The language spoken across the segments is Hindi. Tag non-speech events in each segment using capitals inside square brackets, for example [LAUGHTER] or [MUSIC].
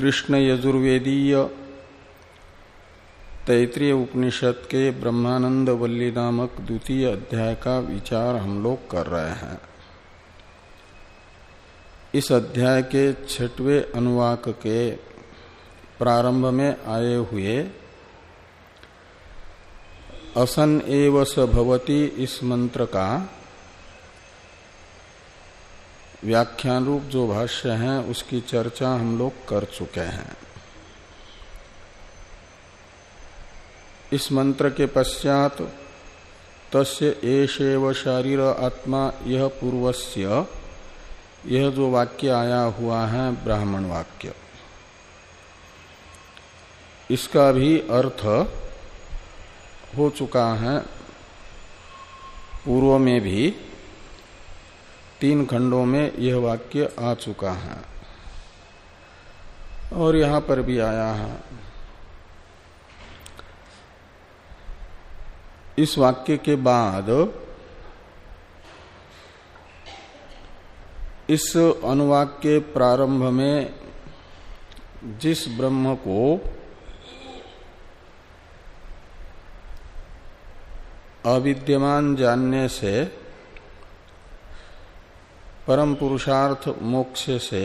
कृष्ण यजुर्वेदीय तैतृय उपनिषद के ब्रह्मानंद वल्ली नामक द्वितीय अध्याय का विचार हम लोग कर रहे हैं। इस अध्याय के छठवें अनुवाक के प्रारंभ में आए हुए, असन एव स भवती इस मंत्र का व्याख्यान रूप जो भाष्य है, उसकी चर्चा हम लोग कर चुके हैं। इस मंत्र के पश्चात, तस्य एशेव शारीर आत्मा यह पूर्वस्य यह जो वाक्य आया हुआ है, ब्राह्मण वाक्य। इसका भी अर्थ हो चुका है, पूर्व में भी तीन खंडों में यह वाक्य आ चुका है। और यहाँ पर भी आया है। इस वाक्य के बाद इस अनुवाक के प्रारंभ में जिस ब्रह्म को अविद्यमान जानने से परम पुरुषार्थ मोक्ष से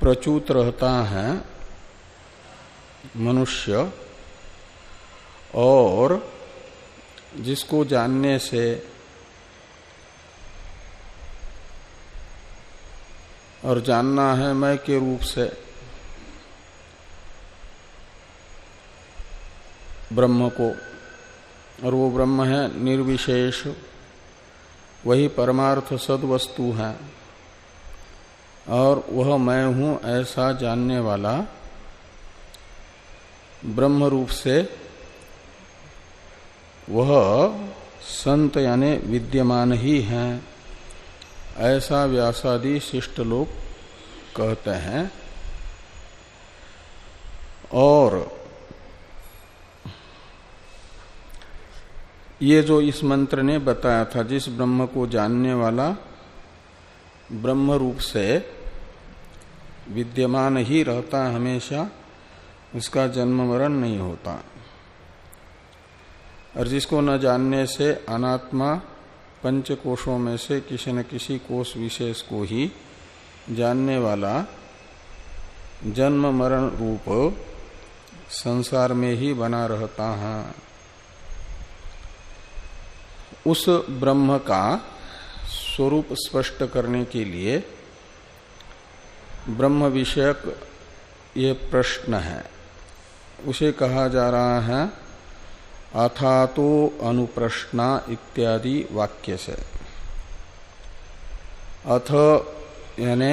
प्रचुत रहता है मनुष्य और जिसको जानने से और जानना है मैं के रूप से ब्रह्म को और वो ब्रह्म है निर्विशेष वही परमार्थ सद वस्तु है। और वह मैं हूँ ऐसा जानने वाला ब्रह्म रूप से वह संत यानी विद्यमान ही है, ऐसा व्यासादि शिष्ट लोग कहते हैं। और ये जो इस मंत्र ने बताया था, जिस ब्रह्म को जानने वाला ब्रह्म रूप से विद्यमान ही रहता है हमेशा, उसका जन्म मरण नहीं होता। और जिसको न जानने से अनात्मा पंच कोशों में से किसी न किसी कोष विशेष को ही जानने वाला जन्म मरण रूप संसार में ही बना रहता है। उस ब्रह्म का स्वरूप स्पष्ट करने के लिए ब्रह्म विषयक ये प्रश्न है। उसे कहा जा रहा है अथा तो अनुप्रश्ना इत्यादि वाक्य से। अथ यानी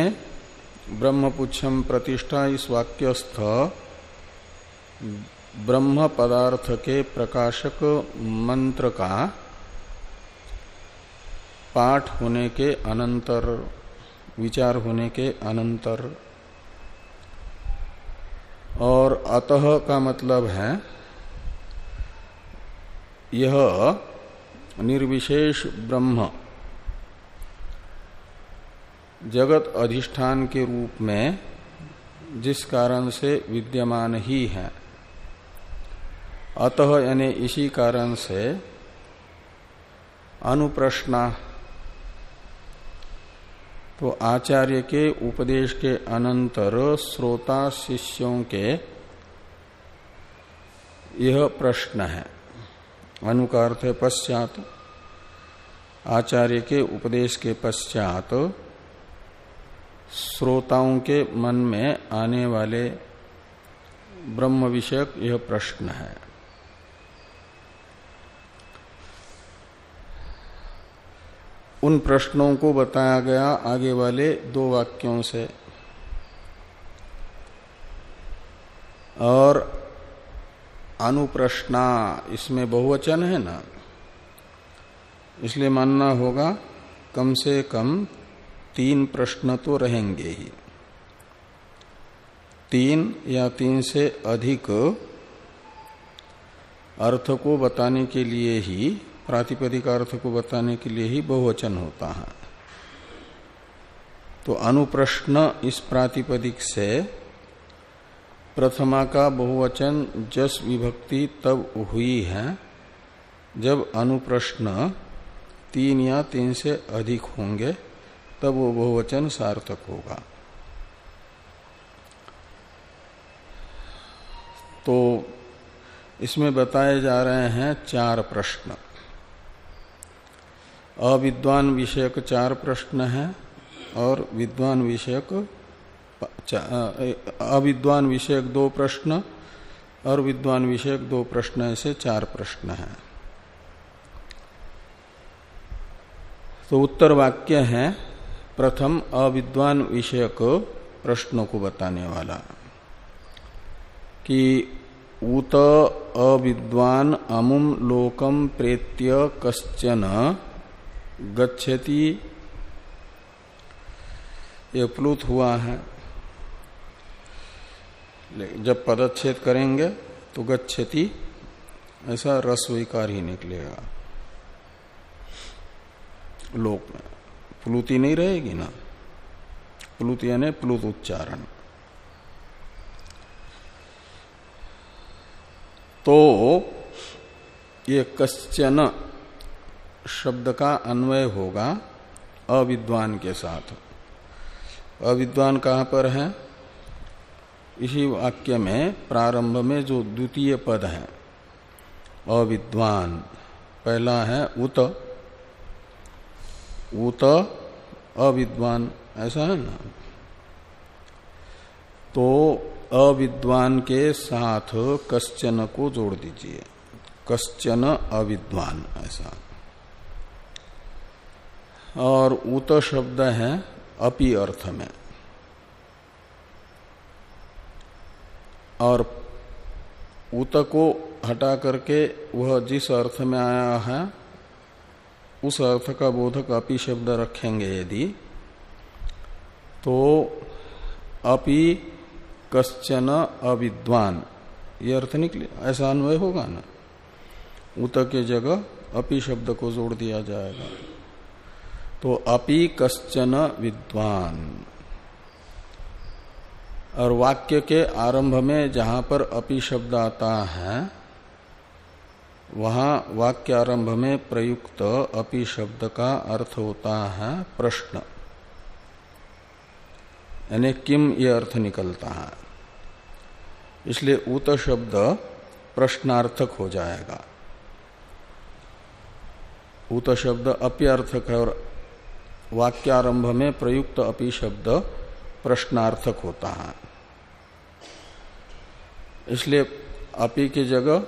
ब्रह्मपुच्छम प्रतिष्ठा इस वाक्यस्थ ब्रह्म पदार्थ के प्रकाशक मंत्र का पाठ होने के अनंतर, विचार होने के अनंतर। और अतः का मतलब है, यह निर्विशेष ब्रह्म। जगत अधिष्ठान के रूप में जिस कारण से विद्यमान ही है, अतः यानी इसी कारण से अनुप्रश्ना तो आचार्य के उपदेश के अनंतर श्रोता शिष्यों के यह प्रश्न है। अनुकार थे पश्चात, आचार्य के उपदेश के पश्चात श्रोताओं के मन में आने वाले ब्रह्म विषयक यह प्रश्न है। उन प्रश्नों को बताया गया आगे वाले दो वाक्यों से। और अनुप्रश्ना, इसमें बहुवचन है ना? इसलिए मानना होगा, कम से कम तीन प्रश्न तो रहेंगे ही। तीन या तीन से अधिक अर्थ को बताने के लिए ही प्रातिपदिक अर्थ को बताने के लिए ही बहुवचन होता है। तो अनुप्रश्न इस प्रातिपदिक से, प्रथमा का बहुवचन जस विभक्ति तब हुई है, जब अनुप्रश्न तीन या तीन से अधिक होंगे, तब वो बहुवचन सार्थक होगा। तो इसमें बताए जा रहे हैं चार प्रश्न। अविद्वान विषयक चार प्रश्न हैं और विद्वान विषयक अविद्वान विषयक दो प्रश्न और विद्वान विषयक दो प्रश्न ऐसे चार प्रश्न हैं। तो उत्तर वाक्य है, प्रथम अविद्वान विषयक प्रश्नों को बताने वाला कि उत अविद्वान अमुम लोकम प्रेत्य कश्चन गच्छति, ये प्लुत हुआ है। जब पदच्छेद करेंगे तो गच्छति, ऐसा रसविकार ही निकलेगा। लोक में प्लुति नहीं रहेगी ना? प्लुत यानी प्लुत उच्चारण। तो ये कश्चन शब्द का अन्वय होगा अविद्वान के साथ। अविद्वान कहाँ पर है? इसी वाक्य में प्रारंभ में जो द्वितीय पद है, अविद्वान। पहला है उत। उत अविद्वान। ऐसा है ना? तो अविद्वान के साथ कश्चन को जोड़ दीजिए। कश्चन अविद्वान, ऐसा। और उत शब्द है अपि अर्थ में। और उत को हटा करके वह जिस अर्थ में आया है, उस अर्थ का बोधक अपि शब्द रखेंगे यदि तो अपि कश्चन अविद्वान। ये अर्थ निकले, ऐसा अन्वय होगा ना? उत के जगह अपि शब्द को जोड़ दिया जाएगा। तो अपि कश्चन विद्वान। और वाक्य के आरंभ में जहाँ पर अपि शब्द आता है, वहाँ वाक्य आरंभ में प्रयुक्त अपि शब्द का अर्थ होता है प्रश्न। यानी किम ये अर्थ निकलता है। इसलिए उत शब्द प्रश्नार्थक हो जाएगा। उत शब्द अप्यर्थक है और वाक्यारंभ में प्रयुक्त अपि शब्द प्रश्नार्थक होता है। इसलिए अपि की जगह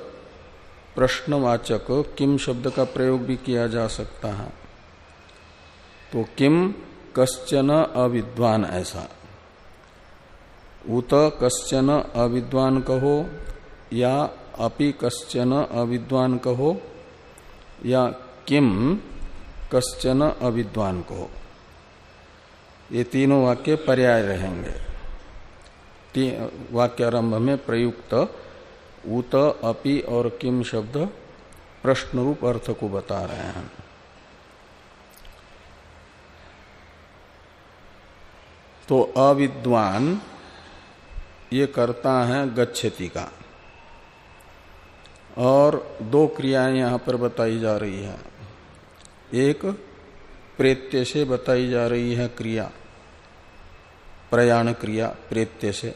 प्रश्नवाचक किम शब्द का प्रयोग भी किया जा सकता है। तो किम कश्चन अविद्वान ऐसा। उत कश्चन अविद्वान कहो या अपि कश्चन अविद्वान कहो या किम कश्चन अविद्वान को। ये तीनों वाक्य पर्याय रहेंगे। वाक्यारंभ में प्रयुक्त उत अपि और किम शब्द प्रश्न रूप अर्थ को बता रहे हैं। तो अविद्वान, ये करता है गच्छति का। और दो क्रियाएँ यहाँ पर बताई जा रही है। एक प्रेत्य से बताई जा रही है क्रिया, प्रयाण क्रिया प्रेत्य से।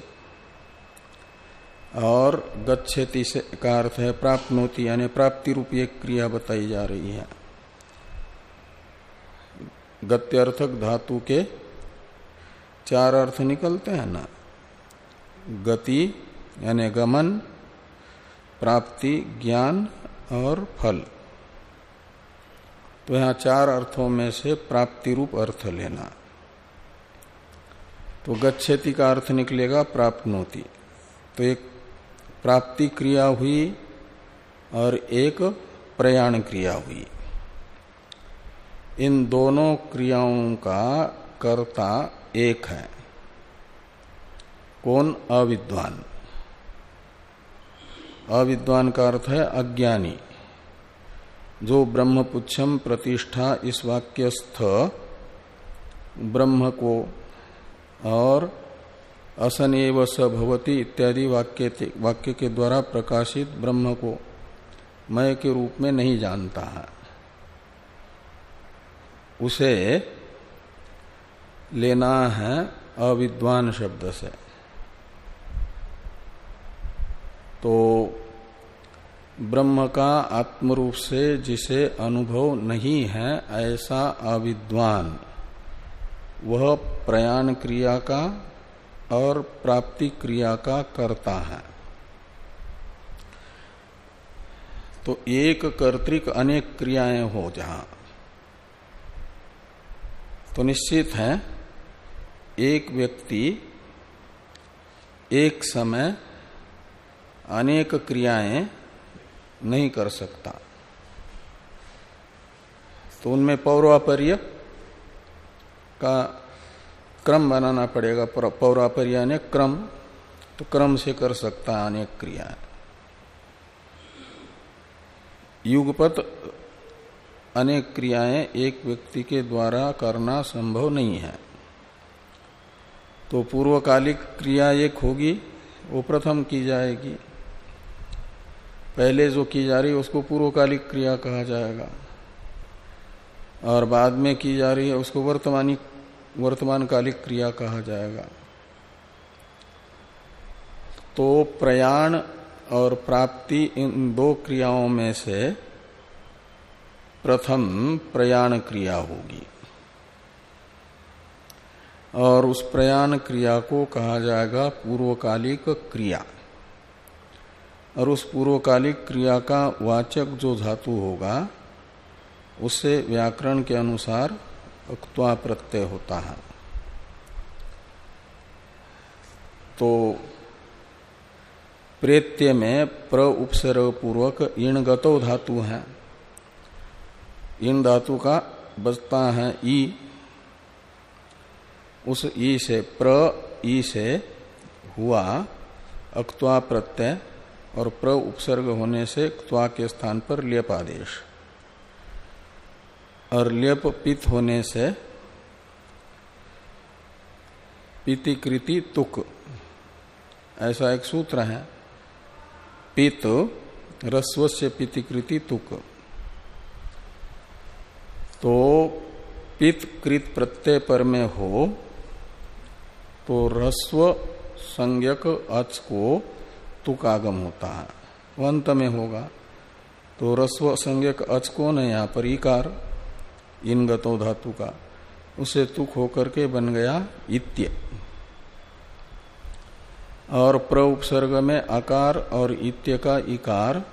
और गच्छति से का अर्थ है प्राप्त यानी प्राप्ति रूप एक क्रिया बताई जा रही है। गत्यर्थक धातु के चार अर्थ निकलते हैं ना? गति, यानी गमन, प्राप्ति, ज्ञान और फल। तो यहाँ चार अर्थों में से प्राप्ति रूप अर्थ लेना। तो गच्छति का अर्थ निकलेगा प्राप्नोति। तो एक प्राप्ति क्रिया हुई और एक प्रयाण क्रिया हुई। इन दोनों क्रियाओं का कर्ता एक है। कौन? अविद्वान। अविद्वान का अर्थ है अज्ञानी। जो ब्रह्मपुच्छम प्रतिष्ठा इस वाक्यस्थ ब्रह्म को और असनेव स भवती इत्यादि वाक्य वाक्य के द्वारा प्रकाशित ब्रह्म को मय के रूप में नहीं जानता है। उसे लेना है अविद्वान शब्द से। तो ब्रह्म का आत्मरूप से जिसे अनुभव नहीं है, ऐसा अविद्वान। वह प्रयाण क्रिया का और प्राप्ति क्रिया का करता है। तो एक कर्तिक अनेक क्रियाएँ हो जहाँ। तो निश्चित है, एक व्यक्ति एक समय अनेक क्रियाएँ नहीं कर सकता। तो उनमें पौरापर्य का क्रम बनाना पड़ेगा। पौरापर्य ने क्रम तो क्रम से कर सकता है अनेक क्रियाएँ युगपत अनेक क्रियाएँ एक व्यक्ति के द्वारा करना संभव नहीं है। तो पूर्वकालिक क्रिया एक होगी, वो प्रथम की जाएगी। पहले जो की जा रही है उसको पूर्वकालिक क्रिया कहा जाएगा। और बाद में की जा रही है उसको वर्तमानी वर्तमान कालिक क्रिया कहा जाएगा। तो प्रयाण और प्राप्ति इन दो क्रियाओं में से प्रथम प्रयाण क्रिया होगी। और उस प्रयाण क्रिया को कहा जाएगा पूर्वकालिक क्रिया। और उस पूर्वकालिक क्रिया का वाचक जो धातु होगा उससे व्याकरण के अनुसार क्वा प्रत्यय होता है। तो प्रेत्य में प्र उपसर्ग पूर्वक इन गतो धातु है। इन धातु का बचता है ई। उस ई से प्र, ई से हुआ अक्वा प्रत्यय और प्र उपसर्ग होने से क्वा के स्थान पर लेप आदेश। और लेप पित होने से पितिकृति तुक। ऐसा एक सूत्र है। पित रस्व से पितिकृति तुक। तो पित कृत प्रत्यय पर में हो तो रस्व संज्ञक अच को तुक आगम होता है। अंत में होगा। तो रस्व संज्ञक अच कौन है यहाँ पर? इकार इन गतो धातु का। उसे तुक होकर के बन गया इत्य। और प्र उपसर्ग में आकार और इत्य का इकार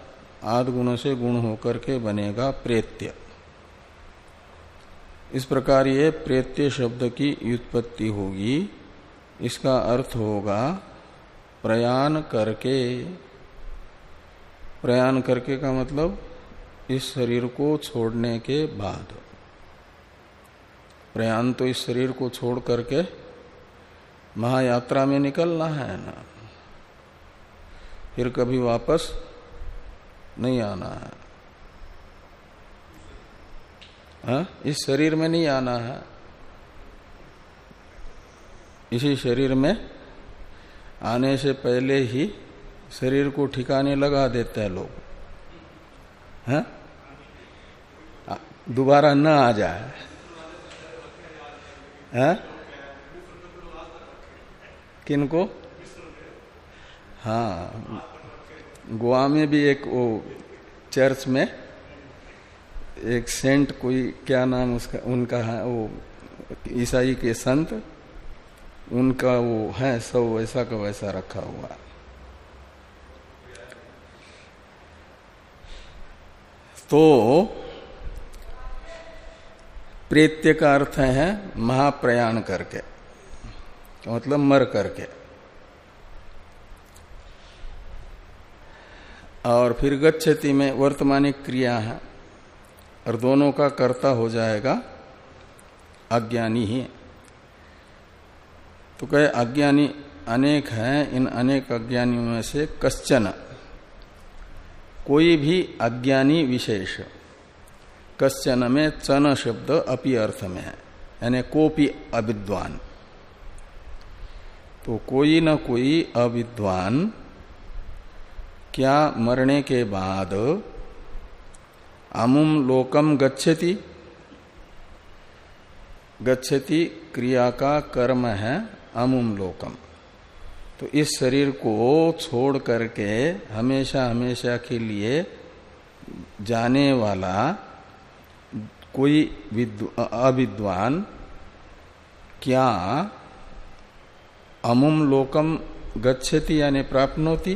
आद गुणों से गुण होकर के बनेगा प्रेत्य। इस प्रकार ये प्रेत्य शब्द की व्युत्पत्ति होगी। इसका अर्थ होगा प्रयाण करके प्रयाण करके का मतलब इस शरीर को छोड़ने के बाद। प्रयाण तो इस शरीर को छोड़ करके महायात्रा में निकलना है ना। फिर कभी वापस नहीं आना है। हा? इस शरीर में नहीं आना है। इसी शरीर में आने से पहले ही शरीर को ठिकाने लगा देते हैं लोग। हैं? दोबारा न आ जाए। हैं? किनको? हाँ। गोवा में भी एक वो चर्च में एक सेंट कोई, क्या नाम उसका, उनका है, वो ईसाई के संत उनका वो है, सब वैसा का वैसा रखा हुआ तो प्रेत्य का अर्थ है महाप्रयाण करके मतलब मर करके। और फिर गच्छति में वर्तमानिक क्रिया है, और दोनों का कर्ता हो जाएगा अज्ञानी ही। तो कहे, अज्ञानी अनेक हैं, इन अनेक अज्ञानियों में से कश्चन। कोई भी अज्ञानी विशेष, कश्चन में चन शब्द अपि अर्थ में है, यानी कोपी अविद्वान। तो कोई न कोई अविद्वान, क्या मरने के बाद अमुम लोकम गच्छति? गच्छति क्रिया का कर्म है अमुम लोकम। तो इस शरीर को छोड़ करके हमेशा हमेशा के लिए जाने वाला कोई अविद्वान क्या अमुम लोकम गच्छति यानी प्राप्त होती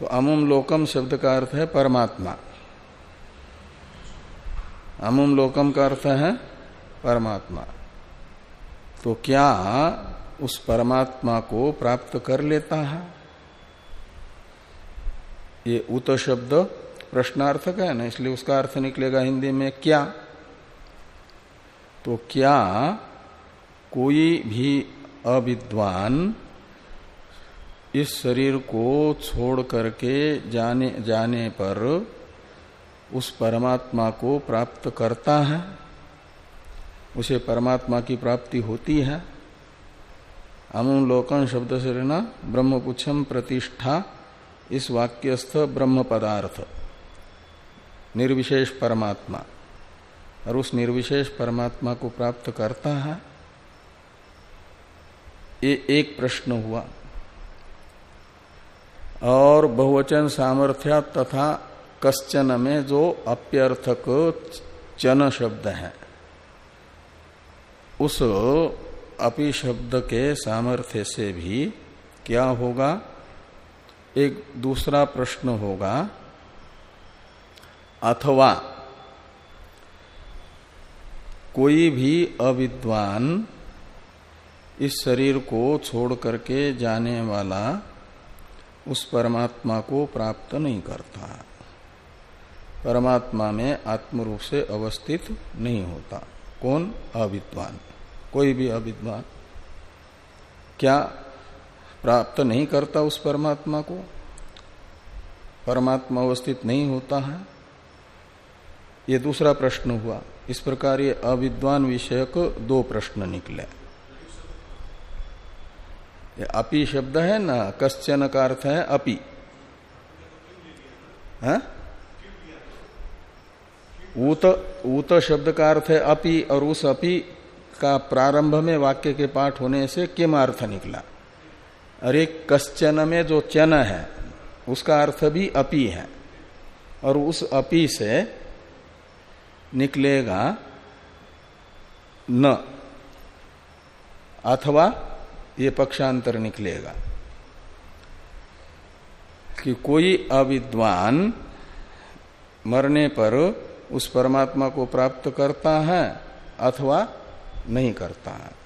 तो अमुम लोकम शब्द का अर्थ है परमात्मा। अमुम लोकम का अर्थ है परमात्मा। तो क्या उस परमात्मा को प्राप्त कर लेता है? ये उत शब्द प्रश्नार्थक है ना, इसलिए उसका अर्थ निकलेगा हिंदी में क्या? तो क्या कोई भी अविद्वान इस शरीर को छोड़ करके जाने जाने पर उस परमात्मा को प्राप्त करता है? उसे परमात्मा की प्राप्ति होती है। अमुलोकन शब्द से लेना ब्रह्मपुच्छम प्रतिष्ठा। इस वाक्यस्थ ब्रह्म पदार्थ निर्विशेष परमात्मा। और उस निर्विशेष परमात्मा को प्राप्त करता है। ये एक प्रश्न हुआ। और बहुवचन सामर्थ्य तथा कश्चन में जो अप्यर्थक चन शब्द है। उस अपि शब्द के सामर्थ्य से भी क्या होगा? एक दूसरा प्रश्न होगा, अथवा कोई भी अविद्वान इस शरीर को छोड़ करके जाने वाला उस परमात्मा को प्राप्त नहीं करता। परमात्मा में आत्मरूप से अवस्थित नहीं होता। कौन? अविद्वान। कोई भी अविद्वान। क्या प्राप्त नहीं करता उस परमात्मा को? परमात्मा अवस्थित नहीं होता है? ये दूसरा प्रश्न हुआ। इस प्रकार ये अविद्वान विषयक दो प्रश्न निकले। ये अपि शब्द है ना? कश्चन का अर्थ है अपि। है? ऊत ऊत शब्द का अर्थ है अपि और उस अपि का प्रारंभ में वाक्य के पाठ होने से किम अर्थ निकला? अरे कश्चन में जो चन है, उसका अर्थ भी अपि है। और उस अपि से निकलेगा न, अथवा ये पक्षांतर निकलेगा। कि कोई अविद्वान मरने पर उस परमात्मा को प्राप्त करता है, अथवा नहीं करता है।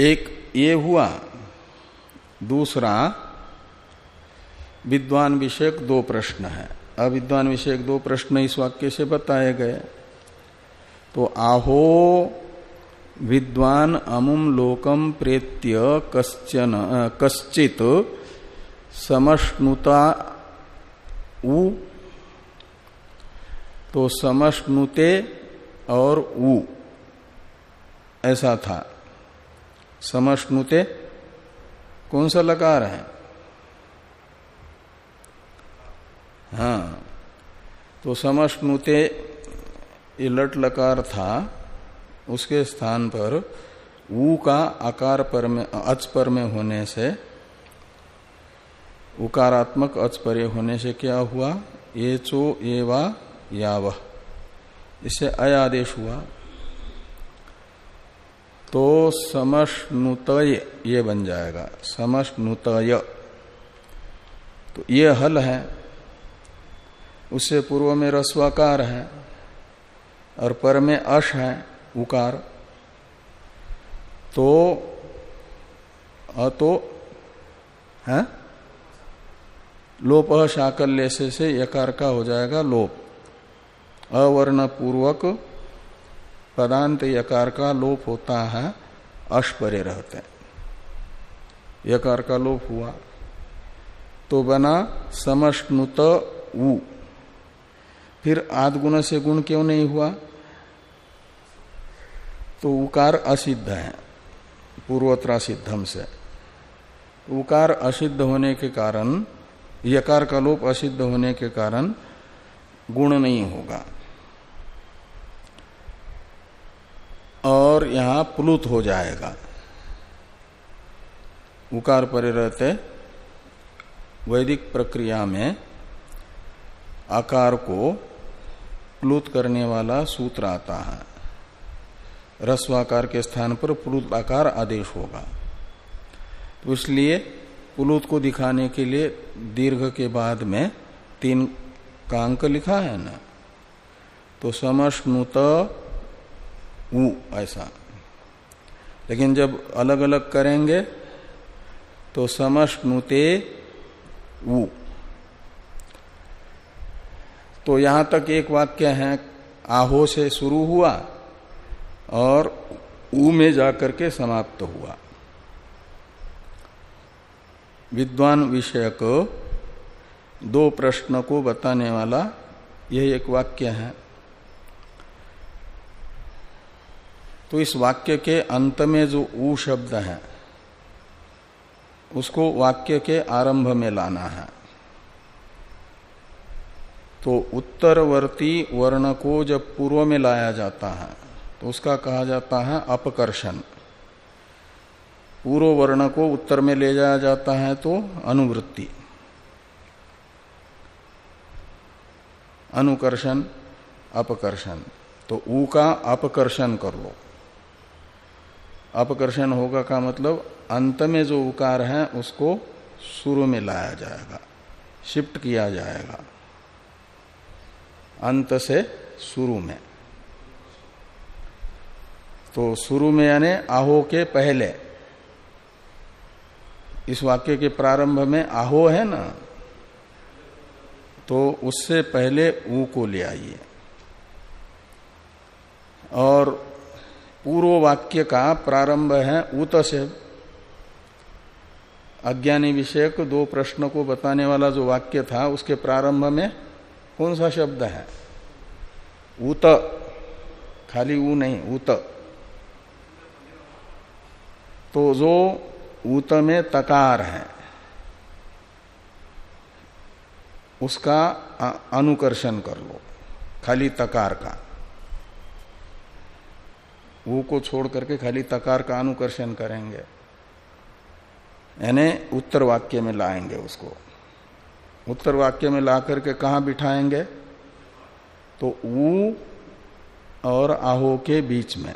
एक ये हुआ। दूसरा, विद्वान विषयक दो प्रश्न है। अविद्वान विषयक दो प्रश्न इस वाक्य से बताए गए। तो आहो, विद्वान अमुम लोकम प्रेत्य कश्चन, कश्चित समष्णुता उ तो समष्णुते और उ, ऐसा था। समष्णुते, कौन सा लकार है? हाँ तो समष्णुते, ये लट लकार था, उसके स्थान पर ऊ का आकार पर में, अच पर में होने से उकारात्मक अचपर्य होने से क्या हुआ? ये चो एवा वह इससे अयादेश हुआ। तो समष्णुतय ये बन जाएगा। समष्णुतय। तो ये हल है। उससे पूर्व में रस्वाकार है और पर में अश है, उकार। तो अतो, है? लोप शाकल्य से, से यकार का हो जाएगा लोप। अवर्ण पूर्वक पदांत यकार का लोप होता है अश परे रहते यकार का लोप हुआ। तो बना समष्णुत उ। फिर आदगुण से गुण क्यों नहीं हुआ? तो उकार असिद्ध है पूर्वोत्तरा सिद्धम से। उकार असिद्ध होने के कारण यकार का लोप असिद्ध होने के कारण गुण नहीं होगा। और यहाँ प्लुत हो जाएगा। उकार परे रहते वैदिक प्रक्रिया में आकार को प्लुत करने वाला सूत्र आता है। रस्वाकार के स्थान पर प्लुत आकार आदेश होगा। तो इसलिए पुलुत को दिखाने के लिए दीर्घ के बाद में तीन का अंक लिखा है ना? तो समष्णुत उ ऐसा। लेकिन जब अलग अलग करेंगे तो समष्णुते उ। तो यहाँ तक एक वाक्य है, आहो से शुरू हुआ और ऊ में जाकर के समाप्त हुआ। विद्वान विषयक दो प्रश्न को बताने वाला यह एक वाक्य है। तो इस वाक्य के अंत में जो ऊ शब्द है, उसको वाक्य के आरंभ में लाना है। तो उत्तरवर्ती वर्ण को जब पूर्व में लाया जाता है तो उसका कहा जाता है अपकर्षण। पूर्व वर्ण को उत्तर में ले जाया जाता है तो अनुवृत्ति। अनुकर्षण, अपकर्षण। तो ऊ का अपकर्षण कर लो। अपकर्षण होगा का मतलब अंत में जो उकार है उसको शुरू में लाया जाएगा, शिफ्ट किया जाएगा। अंत से शुरू में। तो शुरू में यानी आहो के पहले। इस वाक्य के प्रारंभ में आहो है ना? तो उससे पहले ऊ को ले आइए। और पूर्व वाक्य का प्रारंभ है उत से। अज्ञानी विषयक दो प्रश्न को बताने वाला जो वाक्य था, उसके प्रारंभ में कौन सा शब्द है? उत खाली ऊ नहीं उत तो जो ऊत में तकार है। उसका अनुकर्षण कर लो, खाली तकार का। वो को छोड़ करके खाली तकार का अनुकर्षण करेंगे। यानी उत्तर वाक्य में लाएँगे उसको। उत्तर वाक्य में ला करके कहा बिठाएँगे? तो ऊ और आहो के बीच में।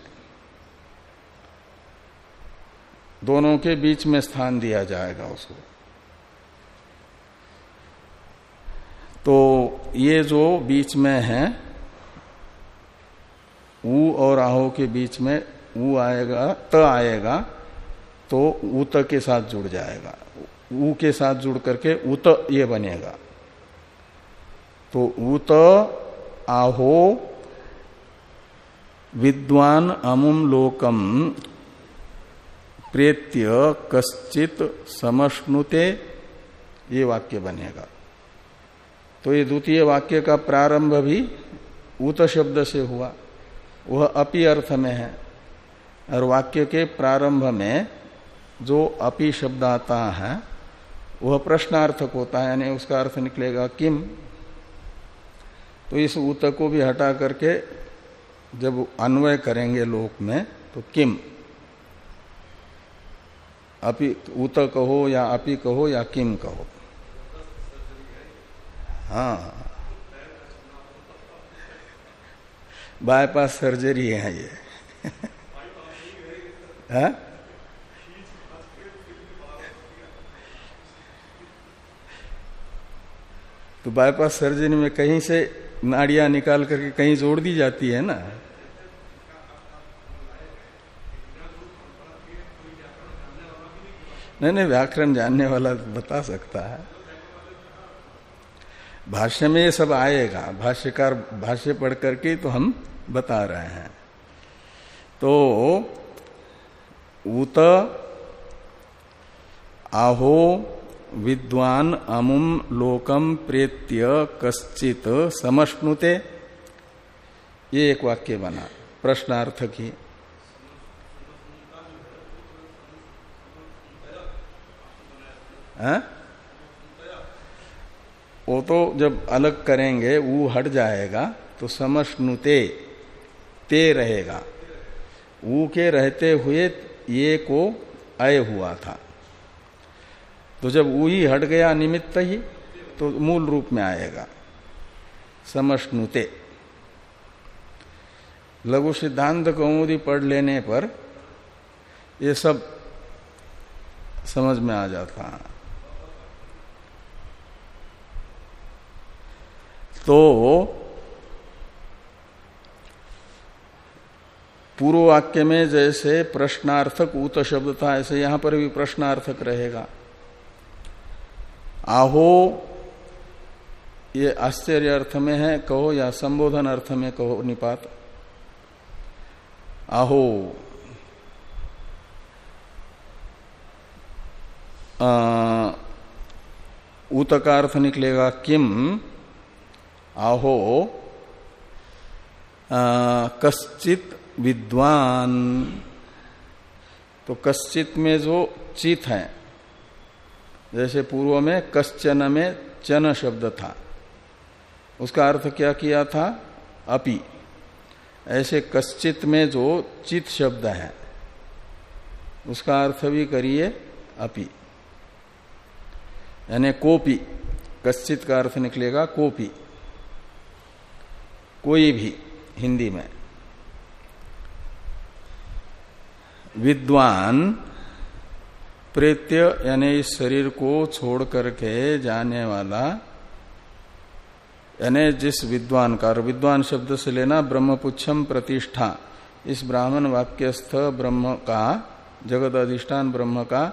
दोनों के बीच में स्थान दिया जाएगा उसको। तो ये जो बीच में है, ऊ और आहो के बीच में ऊ आएगा, त आएगा तो उत के साथ जुड़ जाएगा। ऊ के साथ जुड़ करके उत ये बनेगा। तो उत आहो, विद्वान अमुम लोकम प्रेत्य कश्चित समष्णुते ये वाक्य बनेगा। तो ये द्वितीय वाक्य का प्रारंभ भी उत शब्द से हुआ, वह अपि अर्थ में है। और वाक्य के प्रारंभ में जो अपि शब्द आता है, वह प्रश्नार्थक होता है, यानी उसका अर्थ निकलेगा किम। तो इस उत को भी हटा करके जब अन्वय करेंगे लोक में तो किम। अपि उत कहो या अपि कहो या किम कहो। हाँ। बायपास सर्जरी है ये। [LAUGHS] है? तो बायपास सर्जरी में कहीं से नाड़ियाँ निकाल करके कहीं जोड़ दी जाती है ना? नहीं नहीं, व्याकरण जानने वाला बता सकता है। भाष्य में ये सब आएगा। भाष्यकार, भाष्य पढ़ करके तो हम बता रहे हैं। तो उत, आहो, विद्वान, अमुम, लोकम, प्रेत्य, कश्चित, समष्णुते। ये एक वाक्य बना, प्रश्नार्थ की। है? वो तो जब अलग करेंगे वो हट जाएगा तो समष्णुते, ते रहेगा। ऊ के रहते हुए ये को अय हुआ था। तो जब ऊ ही हट गया निमित्त ही तो मूल रूप में आएगा। समष्णुते। लघु सिद्धांत कौमुदी पढ़ लेने पर ये सब समझ में आ जाता। है तो पूर्व वाक्य में जैसे प्रश्नार्थक ऊत शब्द था, ऐसे यहाँ पर भी प्रश्नार्थक रहेगा। आहो, ये आश्चर्य अर्थ में है, कहो या संबोधन अर्थ में कहो, निपात। आहो उत का अर्थ निकलेगा किम? आहो। कश्चित विद्वान। तो कश्चित में जो चित है, जैसे पूर्व में कश्चन में चन शब्द था, उसका अर्थ क्या किया था? अपि। ऐसे कश्चित में जो चित शब्द है, उसका अर्थ भी करिए अपि। यानी कोपी, कश्चित का अर्थ निकलेगा कोपी। कोई भी हिंदी में। विद्वान प्रेत्य यानी इस शरीर को छोड़ करके जाने वाला, यानी जिस विद्वान का, और विद्वान शब्द से लेना ब्रह्मपुच्छम प्रतिष्ठा। इस ब्राह्मण वाक्यस्थ ब्रह्म का, जगत अधिष्ठान ब्रह्म का,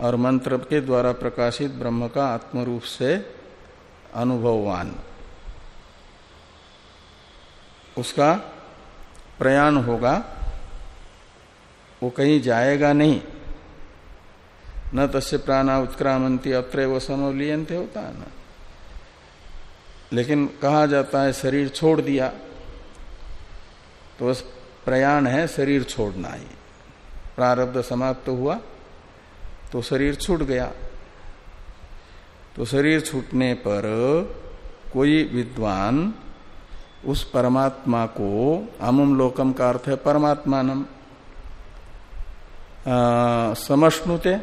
और मंत्र के द्वारा प्रकाशित ब्रह्म का आत्मरूप से अनुभववान। उसका प्रयाण होगा, वो कहीं जाएगा नहीं। न तस्य प्राणा उत्क्रामंती अत्र वो समलियंते होता है ना। लेकिन कहा जाता है, शरीर छोड़ दिया तो बस प्रयाण है, शरीर छोड़ना ही। प्रारब्ध समाप्त तो हुआ तो शरीर छूट गया। तो शरीर छूटने पर कोई विद्वान उस परमात्मा को, अमुम लोकम का अर्थ है परमात्मानम। समष्णुते,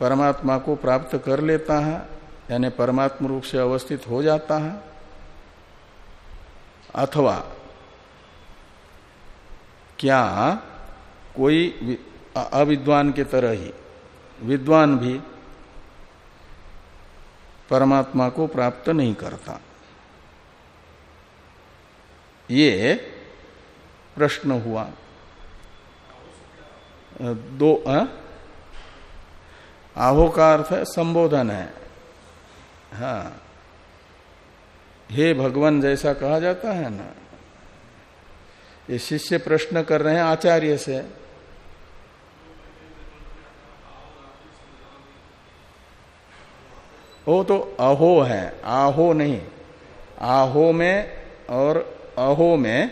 परमात्मा को प्राप्त कर लेता है, यानी परमात्म रूप से अवस्थित हो जाता है। अथवा, क्या कोई अविद्वान के तरह ही, विद्वान भी परमात्मा को प्राप्त नहीं करता। ये प्रश्न हुआ। दो? आहो का अर्थ है संबोधन है। हाँ। हे भगवान, जैसा कहा जाता है ना, ये शिष्य प्रश्न कर रहे हैं आचार्य से। वो तो अहो है, आहो नहीं, आहो में और अहो में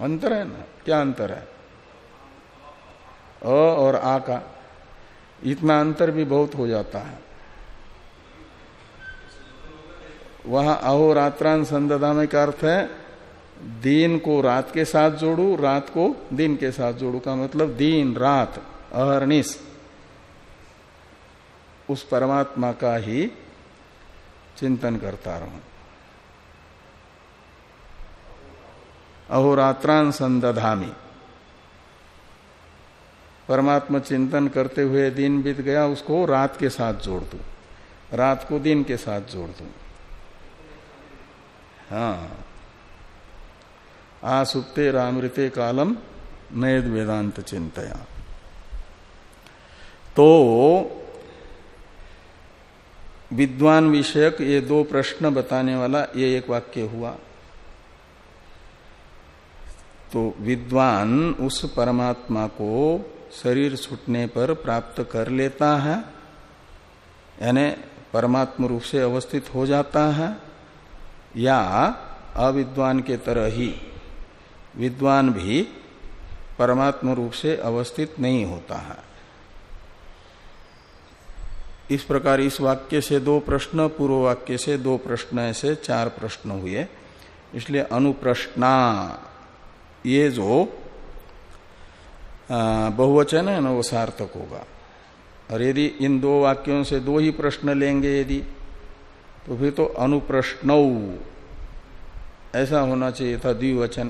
अंतर है ना? क्या अंतर है? अ और आ का इतना अंतर भी बहुत हो जाता है। वहाँ अहोरात्रान संदधा में का अर्थ है, दिन को रात के साथ जोड़ू, रात को दिन के साथ जोड़ू का मतलब दिन, रात, अहरनिश। उस परमात्मा का ही चिंतन करता रहूँ। अहोरात्रान संदधामी परमात्मा चिंतन करते हुए दिन बीत गया, उसको रात के साथ जोड़ दू। रात को दिन के साथ जोड़ दू। हाँ। आसुप्ते रामृते कालम नैद वेदांत चिंतया। तो विद्वान विषयक ये दो प्रश्न बताने वाला ये एक वाक्य हुआ। तो विद्वान उस परमात्मा को शरीर छूटने पर प्राप्त कर लेता है, यानी परमात्म रूप से अवस्थित हो जाता है, या अविद्वान के तरह ही विद्वान भी परमात्म रूप से अवस्थित नहीं होता है। इस प्रकार इस वाक्य से दो प्रश्न, पूर्व वाक्य से दो प्रश्न, ऐसे चार प्रश्न हुए, इसलिए अनुप्रश्ना ये जो बहुवचन है ना, वो सार्थक होगा। और यदि इन दो वाक्यों से दो ही प्रश्न लेंगे यदि तो फिर तो अनुप्रश्न। ऐसा होना चाहिए था द्विवचन।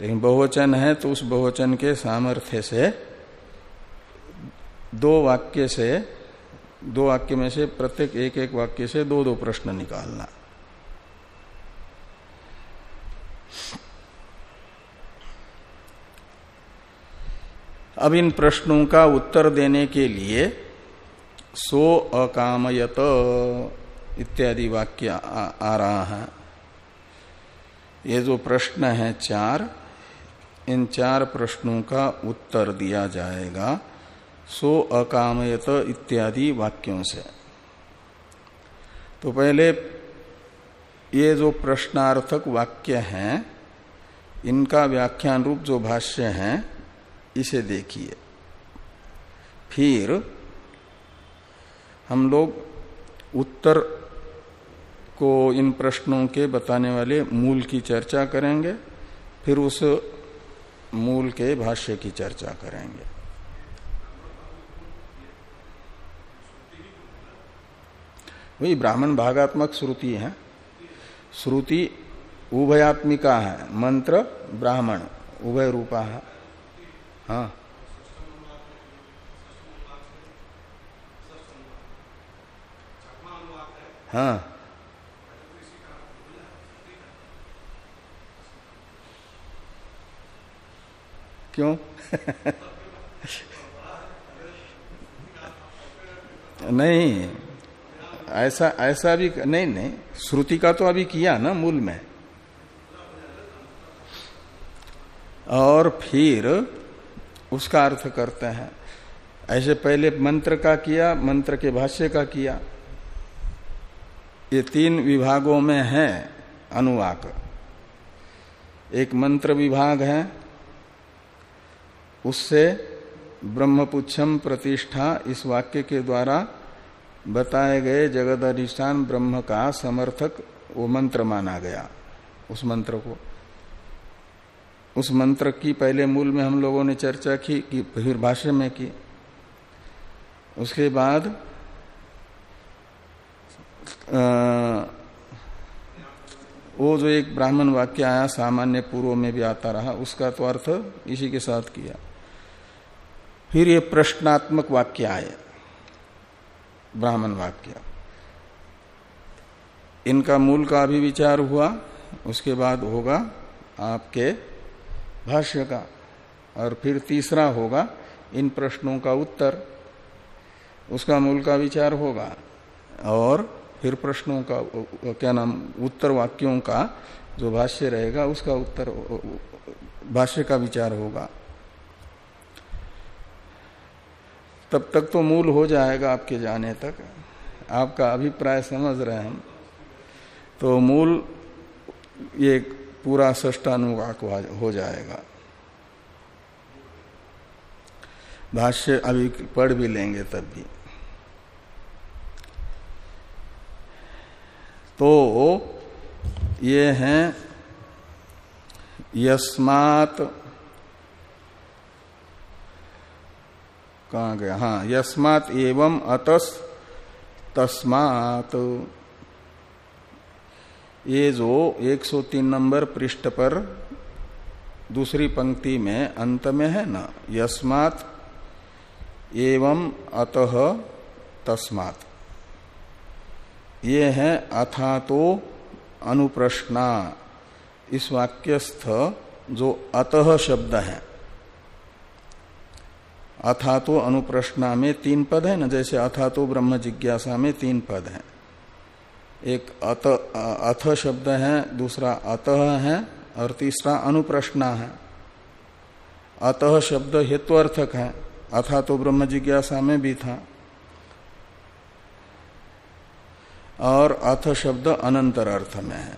लेकिन बहुवचन है तो उस बहुवचन के सामर्थ्य से, दो वाक्य से, दो वाक्य में से, प्रत्येक एक एक वाक्य से दो दो प्रश्न निकालना। अब इन प्रश्नों का उत्तर देने के लिए सो अकामयत इत्यादि वाक्य आ, आ रहा है। ये जो प्रश्न है चार इन चार प्रश्नों का उत्तर दिया जाएगा सो अकामयत इत्यादि वाक्यों से। तो पहले ये जो प्रश्नार्थक वाक्य हैं इनका व्याख्यान रूप जो भाष्य है इसे देखिए। फिर हम लोग उत्तर को इन प्रश्नों के बताने वाले मूल की चर्चा करेंगे, फिर उस मूल के भाष्य की चर्चा करेंगे। वही ब्राह्मण भागात्मक श्रुति है। श्रुति उभयात्मिका है। मंत्र ब्राह्मण, उभय रूपा है। हाँ। हाँ। क्यों? [LAUGHS] नहीं, ऐसा ऐसा भी, नहीं नहीं, श्रुति का तो अभी किया ना मूल में। और फिर उसका अर्थ करते हैं। ऐसे पहले मंत्र का किया, मंत्र के भाष्य का किया। ये तीन विभागों में है अनुवाक। एक मंत्र विभाग है, उससे ब्रह्मपुच्छम प्रतिष्ठा इस वाक्य के द्वारा बताए गए जगत अधिष्ठान ब्रह्म का समर्थक वो मंत्र माना गया, उस मंत्र को। उस मंत्र की पहले मूल में हम लोगों ने चर्चा की कि फिर भाष्य में की। उसके बाद आ, वो जो एक ब्राह्मण वाक्य आया सामान्य पूर्व में भी आता रहा उसका तो अर्थ इसी के साथ किया। फिर ये प्रश्नात्मक वाक्य आए ब्राह्मण वाक्य। इनका मूल का भी विचार हुआ उसके बाद होगा आपके भाष्य का। और फिर तीसरा होगा, इन प्रश्नों का उत्तर। उसका मूल का विचार होगा। और फिर प्रश्नों का क्या नाम, उत्तर वाक्यों का जो भाष्य रहेगा, उसका उत्तर भाष्य का विचार होगा। तब तक तो मूल हो जाएगा आपके जाने तक। आपका अभिप्राय समझ रहे हैं। हम तो मूल, ये पूरा ष्टानुवाक हो जाएगा। भाष्य अभी पढ़ भी लेंगे तब भी। तो ये हैं यस्मात कहा गया? हाँ यस्मात एवं अतस तस्मात। ये जो 103 नंबर पृष्ठ पर दूसरी पंक्ति में अंत में है ना, यस्मात एवं अतः तस्मात। ये है अथा तो अनुप्रश्ना। इस वाक्यस्थ जो अतः शब्द है। अथा तो अनुप्रश्ना में तीन पद है ना, जैसे अथा तो ब्रह्म जिज्ञासा में तीन पद है। एक अत अथ शब्द है, दूसरा अतः है, और तीसरा अनुप्रश्ना है। अतः शब्द हेतुअर्थक है, अथा तो ब्रह्म जिज्ञासा में भी था। और अथ शब्द अनंतर अर्थ में है।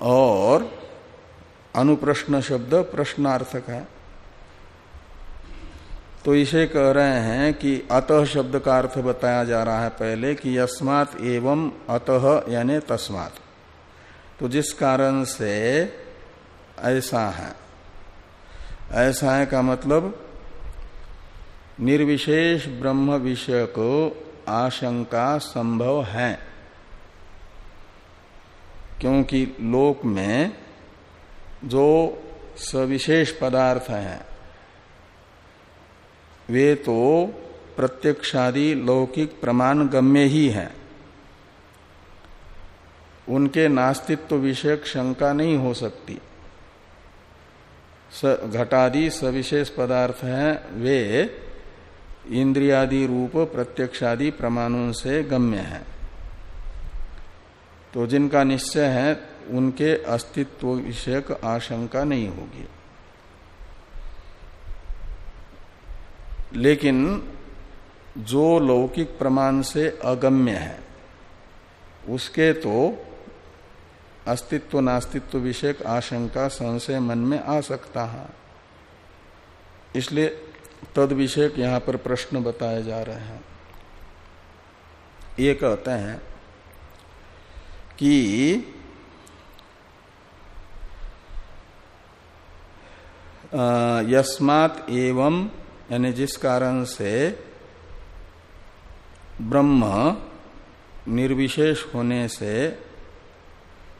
और अनुप्रश्न शब्द प्रश्नार्थक है। तो इसे कह रहे हैं कि अतः शब्द का अर्थ बताया जा रहा है पहले कि यस्मात एवं अतः यानी तस्मात। तो जिस कारण से ऐसा है ऐसा है का मतलब निर्विशेष ब्रह्म विषय को आशंका संभव है। क्योंकि लोक में जो सविशेष पदार्थ हैं वे तो प्रत्यक्षादि लौकिक प्रमाण गम्य ही हैं। उनके नास्तित्व विषयक शंका नहीं हो सकती। घटादि सविशेष पदार्थ हैं, वे इंद्रियादि रूप प्रत्यक्षादि प्रमाणों से गम्य है। तो जिनका निश्चय है, उनके अस्तित्व विषयक आशंका नहीं होगी। लेकिन जो लौकिक प्रमाण से अगम्य है, उसके तो अस्तित्व नास्तित्व विषयक आशंका संशय मन में आ सकता है। इसलिए तद विषयक यहाँ पर प्रश्न बताए जा रहे हैं। ये कहते हैं कि यस्मात एवं यानी जिस कारण से ब्रह्म निर्विशेष होने से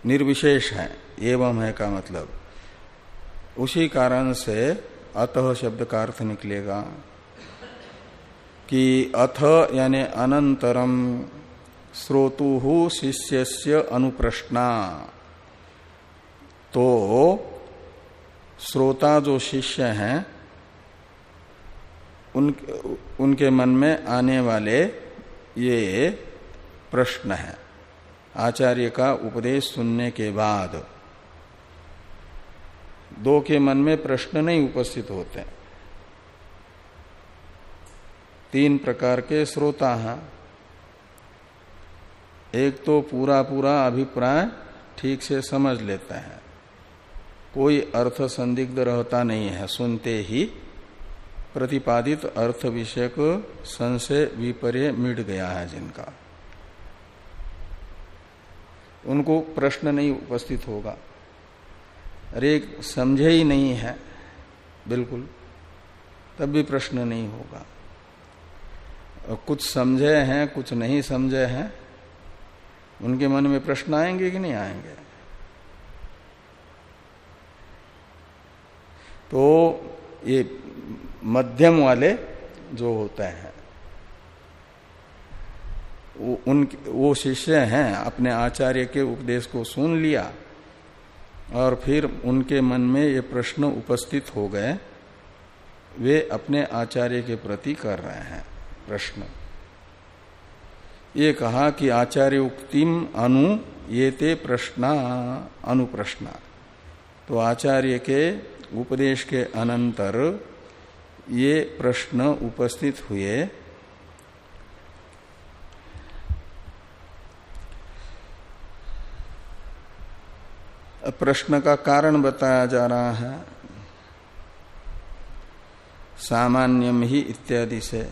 निर्विशेष है, एवं है का मतलब। उसी कारण से अतः शब्द का अर्थ निकलेगा कि अथ यानी अनंतरम श्रोतु शिष्य अनुप्रश्ना। तो श्रोता जो शिष्य हैं उन, उनके मन में आने वाले ये प्रश्न है। आचार्य का उपदेश सुनने के बाद दो के मन में प्रश्न नहीं उपस्थित होते तीन प्रकार के श्रोता हैं। एक तो पूरा पूरा अभिप्राय ठीक से समझ लेते हैं। कोई अर्थ संदिग्ध रहता नहीं है सुनते ही प्रतिपादित अर्थ विषयक संशय विपर्य मिट गया है जिनका। उनको प्रश्न नहीं उपस्थित होगा। अरे समझे ही नहीं है। बिल्कुल। तब भी प्रश्न नहीं होगा। और कुछ समझे हैं, कुछ नहीं समझे हैं। उनके मन में प्रश्न आएँगे कि नहीं आएँगे? तो ये मध्यम वाले जो होते हैं, वो उन, वो शिष्य हैं, अपने आचार्य के उपदेश को सुन लिया और फिर उनके मन में ये प्रश्न उपस्थित हो गए, वे अपने आचार्य के प्रति कर रहे हैं प्रश्न। ये कहा कि आचार्य उक्तिम अनु ये ते प्रश्ना, अनुप्रश्ना। तो आचार्य के उपदेश के अनंतर ये प्रश्न उपस्थित हुए। प्रश्न का कारण बताया जा रहा है। सामान्यम ही इत्यादि से।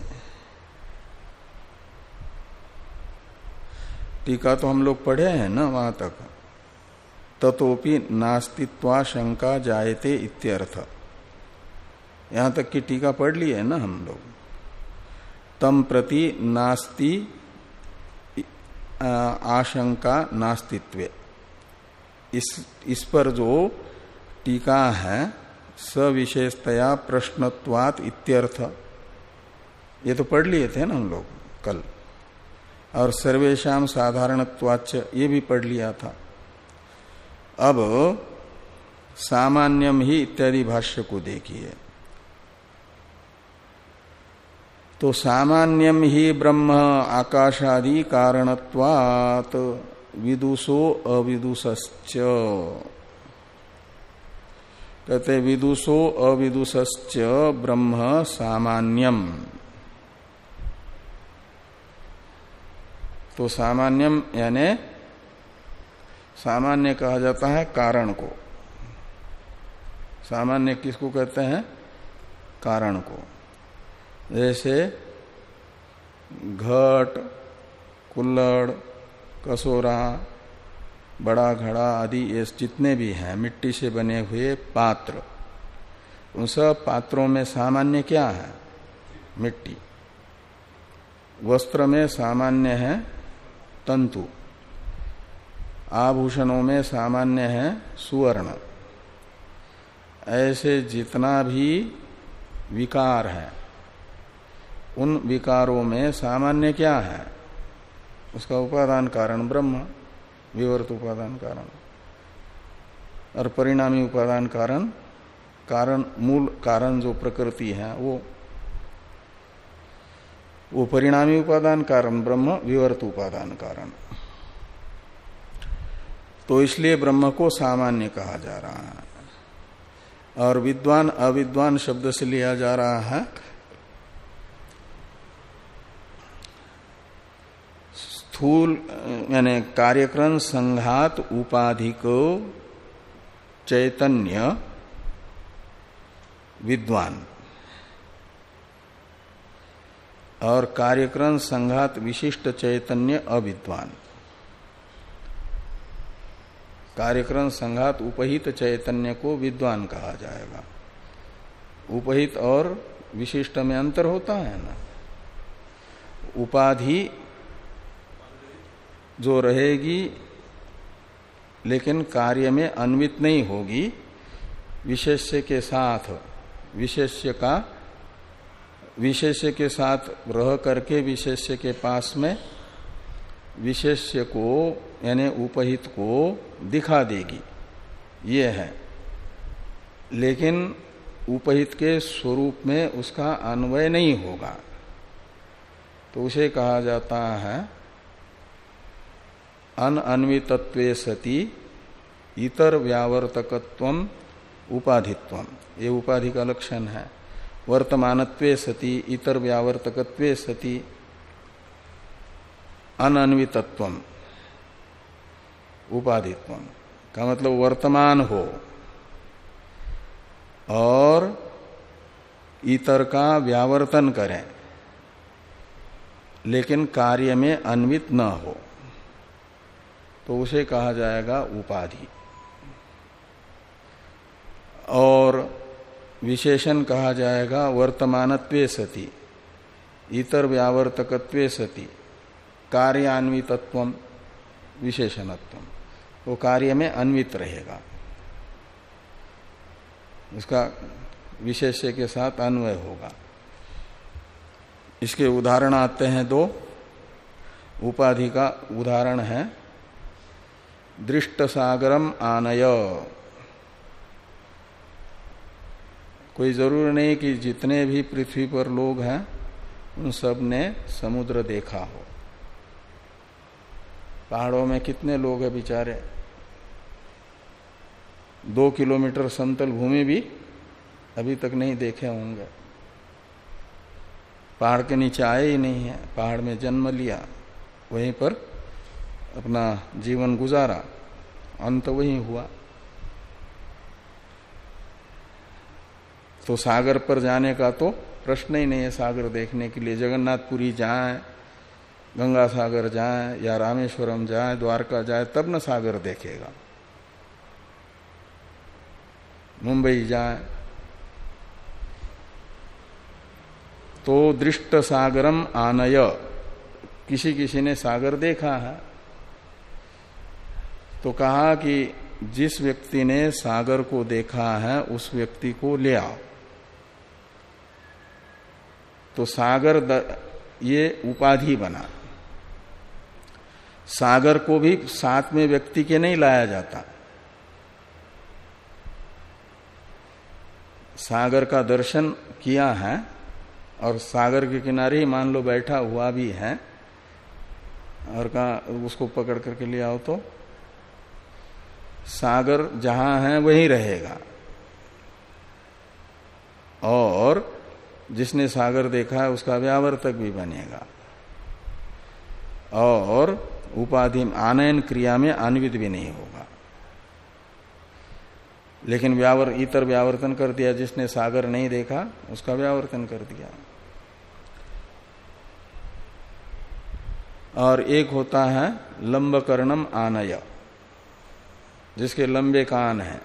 टीका तो हम लोग पढ़े हैं ना वहाँ तक। तथोपि नास्तित्वा शंका जायते इत्यर्थ। यहाँ तक की टीका पढ़ ली है ना हम लोग। तम प्रति नास्ति आशंका नास्तित्व। इस इस पर जो टीका है, सविशेषतया प्रश्नत्वात इत्यर्थ। ये तो पढ़ लिए थे ना हम लोग कल। और सर्वेशम साधारणत्वाच ये भी पढ़ लिया था। अब सामान्यम ही इत्यादि भाष्य को देखिए। तो सामान्यम ही ब्रह्म आकाशादि कारणत्वात्। विदुषो अविदुष्च कहते विदुषो अविदुष्च ब्रह्म सामान्यम। तो सामान्यम यानी सामान्य कहा जाता है कारण को। सामान्य किसको कहते हैं? कारण को। जैसे घट, कुल्लड़, कसोरा बड़ा घड़ा आदि, ये जितने भी हैं, मिट्टी से बने हुए पात्र, उन सब पात्रों में सामान्य क्या है? मिट्टी। वस्त्र में सामान्य है तंतु। आभूषणों में सामान्य है सुवर्ण। ऐसे जितना भी विकार है उन विकारों में सामान्य क्या है? उसका उपादान कारण ब्रह्म, विवर्त उपादान कारण। और परिणामी उपादान कारण कारण, मूल कारण जो प्रकृति है, वो। वो परिणामी उपादान कारण ब्रह्म, विवर्त उपादान कारण। तो इसलिए ब्रह्म को सामान्य कहा जा रहा है। और विद्वान, अविद्वान शब्द से लिया जा रहा है स्थूल, यानी कार्यक्रम संघात उपाधिक चैतन्य विद्वान। और कार्यक्रम संघात विशिष्ट चैतन्य अविद्वान। कार्यक्रम संघात उपहित चैतन्य को विद्वान कहा जाएगा। उपहित और विशिष्ट में अंतर होता है ना। उपाधि जो रहेगी, लेकिन कार्य में अन्वित नहीं होगी, विशेष्य के साथ, विशेष्य का, विशेष्य के साथ रह करके विशेष्य के पास में विशेष्य को, यानी उपहित को दिखा देगी। ये है। लेकिन उपहित के स्वरूप में उसका अन्वय नहीं होगा। तो उसे कहा जाता है अन अन्वितत्व सती इतर व्यावर्तकत्व उपाधित्व। ये उपाधि का लक्षण है। वर्तमानत्वे सती इतर व्यावर्तकत्व सती, अनन्वितत्व उपाधित्व। का मतलब वर्तमान हो और इतर का व्यावर्तन करें, लेकिन कार्य में अन्वित न हो। तो उसे कहा जाएगा उपाधि। और विशेषण कहा जाएगा वर्तमानत्वे सती, इतर व्यावर्तकत्वे सती, कार्यान्वितत्व, विशेषणत्व। वो कार्य में अन्वित रहेगा। उसका विशेष्य के साथ अन्वय होगा। इसके उदाहरण आते हैं दो। उपाधि का उदाहरण है दृष्ट सागरम आनय। कोई ज़रूर नहीं कि जितने भी पृथ्वी पर लोग हैं, उन सबने समुद्र देखा हो। पहाड़ों में कितने लोग हैं बेचारे? दो किलोमीटर समतल भूमि भी अभी तक नहीं देखे होंगे। पहाड़ के नीचे आए ही नहीं है, पहाड़ में जन्म लिया, वहीं पर अपना जीवन गुजारा। अंत वही हुआ। तो सागर पर जाने का तो प्रश्न ही नहीं है सागर देखने के लिए। जगन्नाथपुरी जाए गंगा सागर जाए या रामेश्वरम जाए, द्वारका जाए, तब न सागर देखेगा। मुंबई जाए। तो दृष्ट सागरम आनय। किसी किसी ने सागर देखा है। तो कहा कि जिस व्यक्ति ने सागर को देखा है, उस व्यक्ति को ले आओ। तो सागर ये उपाधि बना। सागर को भी साथ में व्यक्ति के नहीं लाया जाता। सागर का दर्शन किया है, और सागर के किनारे ही मान लो बैठा हुआ भी है, और कहा, उसको पकड़ करके ले आओ तो। सागर जहाँ है वहीं रहेगा। और जिसने सागर देखा है, उसका व्यावर्तक भी बनेगा। और उपाधि आनयन क्रिया में अन्वित भी नहीं होगा। लेकिन व्यावर, इतर व्यावर्तन कर दिया, जिसने सागर नहीं देखा, उसका व्यावर्तन कर दिया। और एक होता है लंबकर्णम आनय। जिसके लंबे कान है,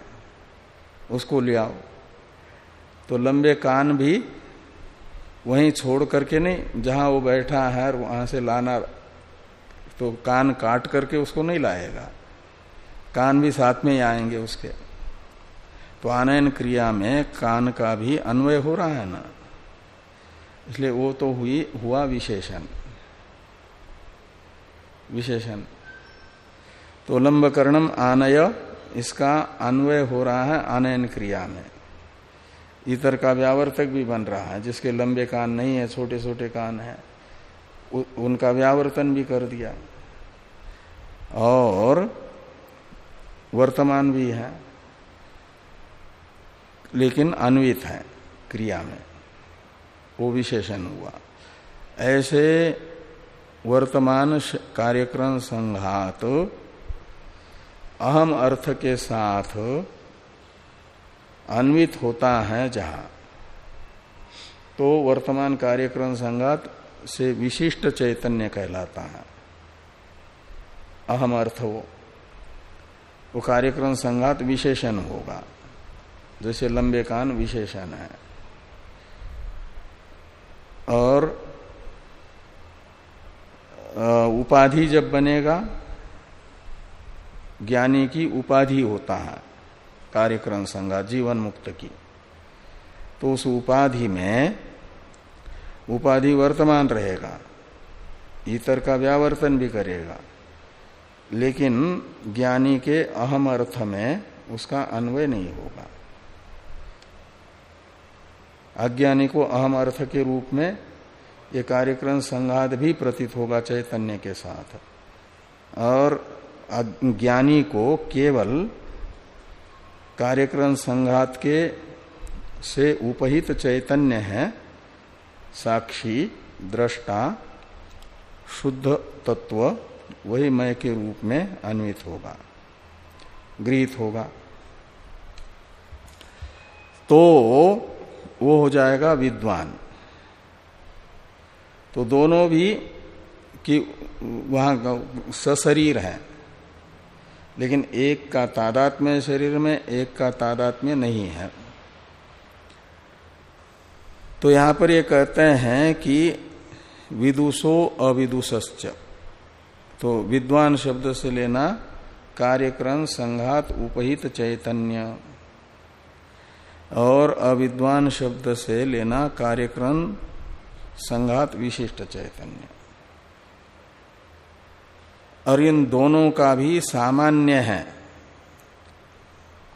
उसको ले आओ। तो लंबे कान भी वहीं छोड़ करके नहीं, जहाँ वो बैठा है वहाँ से लाना तो कान काट करके उसको नहीं लाएगा। कान भी साथ में ही आएँगे उसके। तो आनयन क्रिया में कान का भी अन्वय हो रहा है ना। इसलिए वो तो हुई, हुआ विशेषण। विशेषण। तो लंबकर्णम आनय इसका अन्वय हो रहा है आनयन क्रिया में। इतर का व्यावर्तक भी बन रहा है जिसके लंबे कान नहीं है छोटे छोटे कान है उ, उनका व्यावर्तन भी कर दिया। और वर्तमान भी है लेकिन अन्वित है क्रिया में। वो विशेषण हुआ। ऐसे वर्तमान कार्यक्रम संघात अहम अर्थ के साथ अन्वित होता है जहाँ। तो वर्तमान कार्यक्रम संघात से विशिष्ट चैतन्य कहलाता है। अहम अर्थ वो। वो कार्यक्रम संघात विशेषण होगा। जैसे लंबे कान विशेषण है। और उपाधि जब बनेगा ज्ञानी की उपाधि होता है। कार्यक्रम संज्ञा जीवन मुक्त की। तो उस उपाधि में उपाधि वर्तमान रहेगा। इतर का व्यावर्तन भी करेगा। लेकिन ज्ञानी के अहम अर्थ में उसका अन्वय नहीं होगा। अज्ञानी को अहम अर्थ के रूप में ये कार्यक्रम संघात भी प्रतीत होगा चैतन्य के साथ। और ज्ञानी को केवल कार्यक्रम संघात के से उपहित चैतन्य है, साक्षी, दृष्टा, शुद्ध तत्व, वही मय के रूप में अन्वित होगा, गृहित होगा। तो वो हो जाएगा विद्वान। तो दोनों भी कि वहाँ सशरीर है। लेकिन एक का तादात्म्य शरीर में, एक का तादात्म्य नहीं है। तो यहाँ पर ये कहते हैं कि विदुषो अविदुष्च तो विद्वान शब्द से लेना कार्यक्रम संघात उपहित चैतन्य। और अविद्वान शब्द से लेना कार्यक्रम संघात विशिष्ट चैतन्य। और इन दोनों का भी सामान्य है।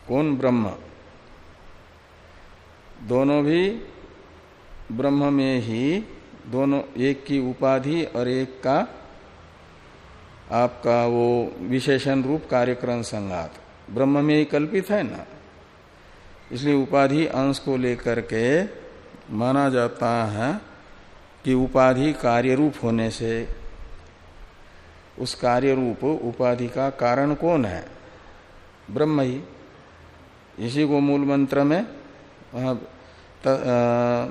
कौन ब्रह्म? दोनों भी ब्रह्म में ही, दोनों एक की उपाधि और एक का आपका वो विशेषण रूप कार्यक्रम संघात। ब्रह्म में ही कल्पित है ना? इसलिए उपाधि अंश को लेकर के माना जाता है कि उपाधि कार्य रूप होने से उस कार्य रूप उपाधि का कारण कौन है? ब्रह्म ही। इसी को मूल मंत्र में त, आ,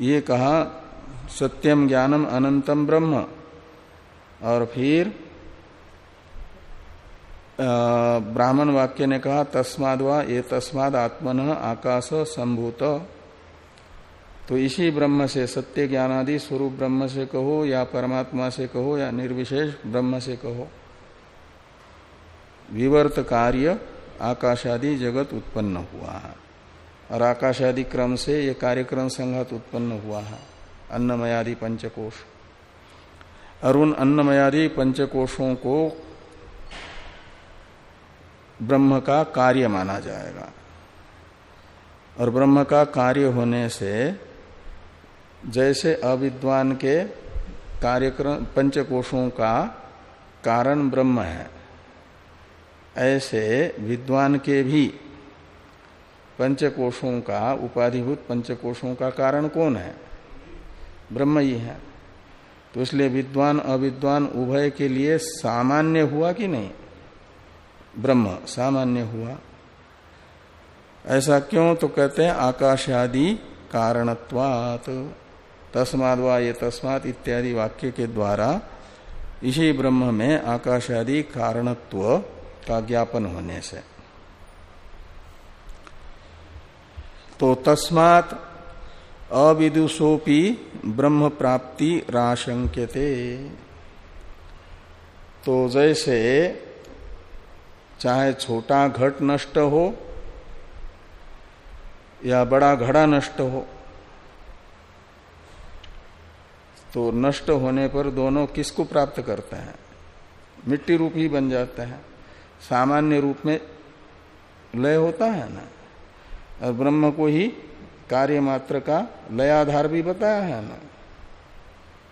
ये कहा सत्यम ज्ञानम अनंतम ब्रह्म। और फिर ब्राह्मण वाक्य ने कहा तस्माद ये तस्माद आत्मन आकाश संभूत तो इसी ब्रह्म से सत्य ज्ञान आदि स्वरूप ब्रह्म से कहो, या परमात्मा से कहो, या निर्विशेष ब्रह्म से कहो। विवर्त कार्य आकाशादि जगत उत्पन्न हुआ है। और आकाशादि क्रम से ये कार्यक्रम संघात उत्पन्न हुआ है। अन्नमयादि पंचकोश। और उन अन्नमयादि पंचकोशों को ब्रह्म का कार्य माना जाएगा। और ब्रह्म का कार्य होने से जैसे अविद्वान के कार्यक्रम पंचकोशों का कारण ब्रह्म है, ऐसे विद्वान के भी पंचकोशों का, उपाधिभूत पंचकोशों का कारण कौन है? ब्रह्म ही है। तो इसलिए विद्वान, अविद्वान उभय के लिए सामान्य हुआ कि नहीं? ब्रह्म सामान्य हुआ। ऐसा क्यों? तो कहते हैं आकाश आदि कारणत्वात। तस्माद वा ये तस्मात इत्यादि वाक्य के द्वारा इसी ब्रह्म में आकाश आदि कारणत्व का ज्ञापन होने से। तो तस्मात अविदुषोपी ब्रह्म प्राप्ति राशंक्यते। तो जैसे चाहे छोटा घट नष्ट हो या बड़ा घड़ा नष्ट हो तो नष्ट होने पर दोनों किसको प्राप्त करते हैं? मिट्टी रूप ही बन जाते हैं। सामान्य रूप में लय होता है ना? और ब्रह्म को ही कार्य मात्र का लयाधार भी बताया है ना?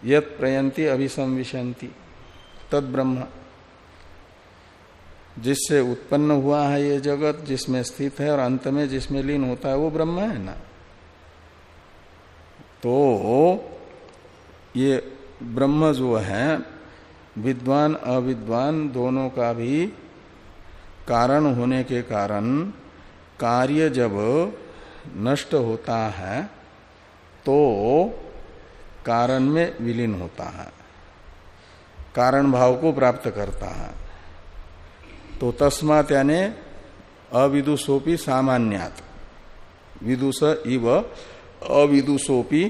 यत प्रयंती अभिसंविशंति, तद ब्रह्म। जिससे उत्पन्न हुआ है ये जगत, जिसमें स्थित है और अंत में जिसमें लीन होता है, वो ब्रह्म है ना? तो ये ब्रह्म जो है, विद्वान, अविद्वान, दोनों का भी कारण होने के कारण कार्य जब नष्ट होता है तो कारण में विलीन होता है। कारण भाव को प्राप्त करता है। तो तस्मात यानी अविदुषोपी सामान्यात। विदुष इव अविदुषोपी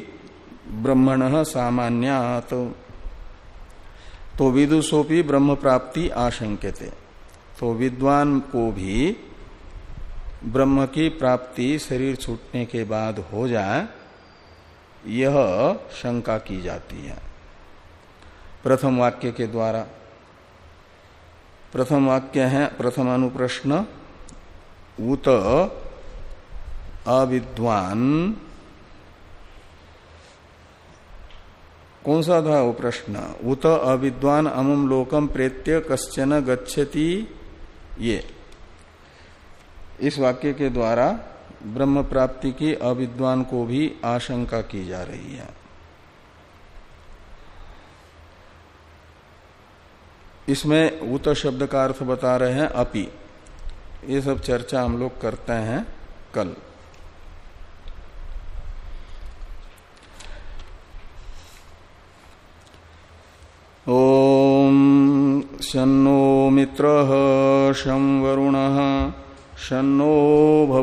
ब्रह्मण सामान्यात। तो विदुषोपी ब्रह्म प्राप्ति आशंकते तो विद्वान को भी ब्रह्म की प्राप्ति शरीर छूटने के बाद हो जाए, यह शंका की जाती है। प्रथम वाक्य के द्वारा। प्रथम वाक्य है, प्रथम अनुप्रश्न। उत अविद्वान कौन सा था वो प्रश्न? उत अविद्वान अमुम लोकम प्रेत्य कश्चन गच्छति। ये। इस वाक्य के द्वारा ब्रह्म प्राप्ति की अविद्वान को भी आशंका की जा रही है। इसमें उत शब्द का अर्थ बता रहे हैं अपि। ये सब चर्चा हम लोग करते हैं कल। ओम शनो मित्र शं वरुण शनो